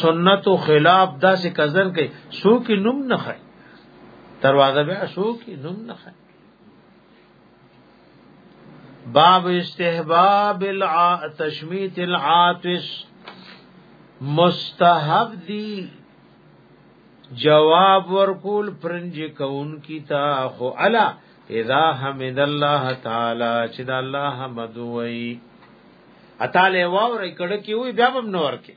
سنت او خلاف داسې کزن کوي سو کې نوم نه خای دروازه به سو کې نوم نه خای باب استحباب الع... تشمیت العاطس مستحب دی جواب ورکول پرنج کون کی تا خو الا اذا حمد الله تعالی چې د الله حمد وای اتاله واور کړه کی وی بیا هم نور کی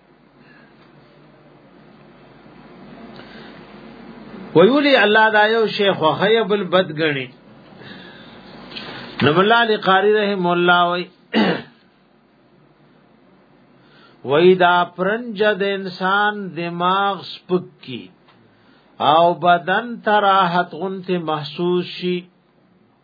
ویولی الله دا یو شیخ وخی بل بد غنی نو الله علی قاری رحم الله وی وی دا پرنج د انسان دماغ سپک کی او بدن تراحت غنت محسوس شي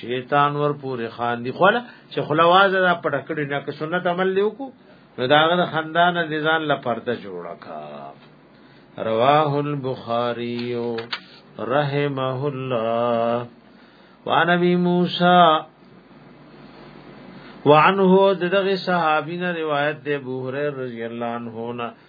شیطان ور پوری خان دی خوله چې خلواز دا پټکړی نه که سنت عمل لیو کو نو داغه د خاندان د ځان لا پرده جوړه کا رواه البخاری رحمه الله وعن ابي موسى وعنه دغه صحابین روایت ده ابو هريره رضی الله عنه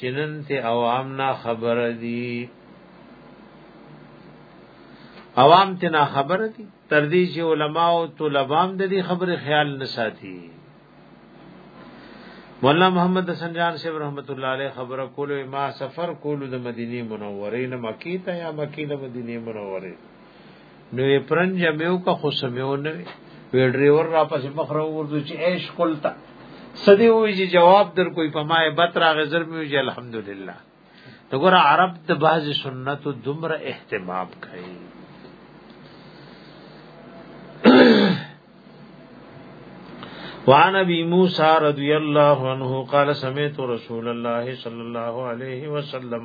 چنن ته عوام نا خبر دي عوام ته نا خبر دي تر دې چې علما او طلبام د دې خبره خیال نه ساتي مولانا محمد حسن جان صاحب رحمت الله علیه خبره کولو ما سفر کولو د مدینه منوره نه مکی ته یا مکی د مدینه منوره نو پرن جمعو کا خو سمو نه وی ډریور را پس مخره ورته چې ايش قلتا سدی وی چې جواب در کوئی پمای بت را غزر میو چې الحمدلله تو ګور عرب د بعض سنت دمر اهتمام کوي وعن ابي موسى رضي الله عنه قال سمعت رسول الله صلى الله عليه وسلم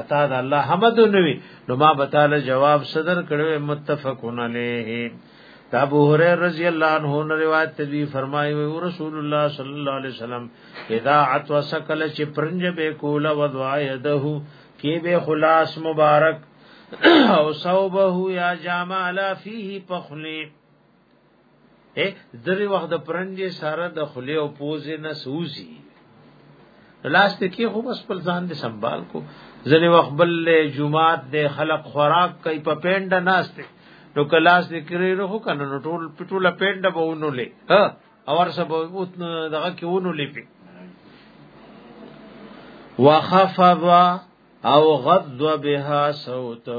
اتا د الله حمد نوی نو ما بتاله جواب صدر کړو متفقون علیه دا ابو هريره رضی الله عنه نے روایت دی فرمایي او رسول الله صلی الله علیه وسلم اذا عطوا سکل چې پرنج به کولا وضع يده کې به خلاص مبارک او صوبه یا جامع علی فيه پخلی اے ذری وخت د پرنګي سره د خلی او پوزې نه سوزي لاس ته کې خو بس پر ځان دې سنبال کو ځنې وخت بل جمعات دې خلق خوراک کوي په پینډ ناشته نو کلاس دې کړی نو خو کنه نو ټول پټوله پینډ به ونو لې ها اور سب اوت دغه کې ونو لې پی وخفض او غض بها صوته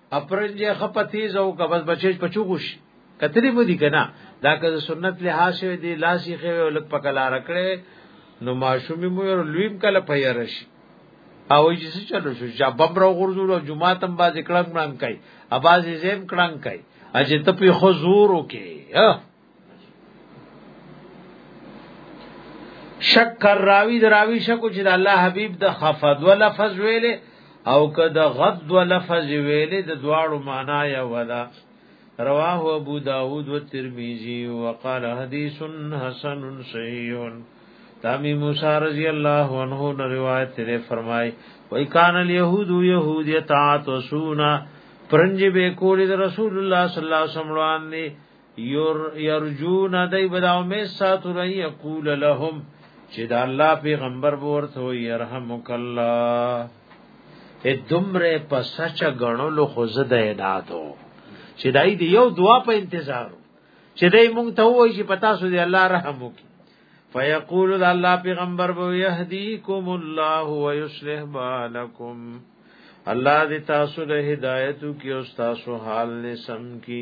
اپرنج یې خپه تیز او کبس بچی په چوغوش کتلی مو دي کنه دا که سنت له حاصل دی لاسي خو لک پکلا رکړې نو ماشومی مو یو لویم کله پیرش او یې څه چلو شو جبم را غرزول او جمعه تم باز کړم نام کوي اباز یې زم کړم کوي اجه ته په خو زور وکي شک کر راوی دراوی شکو چې د الله حبیب د خفض و لفظ ویلې او که د غض و لفظ ویلې د دواړو معنا یا ولا رواه ابو داود و ترمیزی وقال حدیث حسن صحیح تامی موسی رضی اللہ عنہ نے روایت تے فرمائی وای کان الیہود یہود یتعاتسونا پرنج بے کولی رسول اللہ صلی اللہ علیہ وسلم وړاندې یرجون دای بدا امید ساتو رئی یقول لهم چې دا الله پیغمبر ورته يرحمک الله ا دمره په سچ غنلو خو زده داتو چې دای دی یو دعا په انتظار چې دای مونږ ته وایي چې پتا سو دی الله رحم وکي فیقول الله پیغمبر بو یهدیکم الله ویصلح بالکم الله دې تاسو له هدایت کی او تاسو حال نه سم کی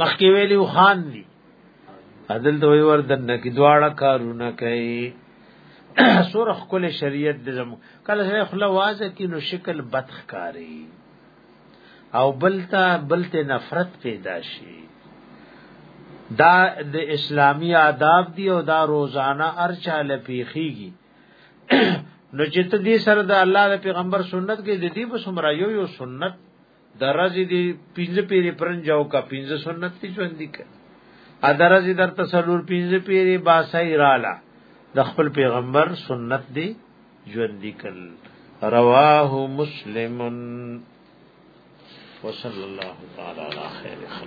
مخکې ویلو خان دی عدل دوی ور دنه کی دواړه کارونه کوي سور خپل شریعت د زمو کله چې خلا وازه کی نو شکل بدخ کاری او بلتا بلته نفرت پیدا شي دا د اسلامی آداب دی او دا روزانه ارچا لپیخیږي نو چې ته دې سره د الله د پیغمبر سنت کې د دې په سمرا یو یو سنت درځي دی پنځه پیری پرنجاو کا پنځه سنت تی ژوند دي کړ ا درځي در تسلور پنځه پیری باسای رالا د خپل پیغمبر سنت دی ژوند دي کړ رواه مسلمن وصلی الله تعالی علی خیر خلق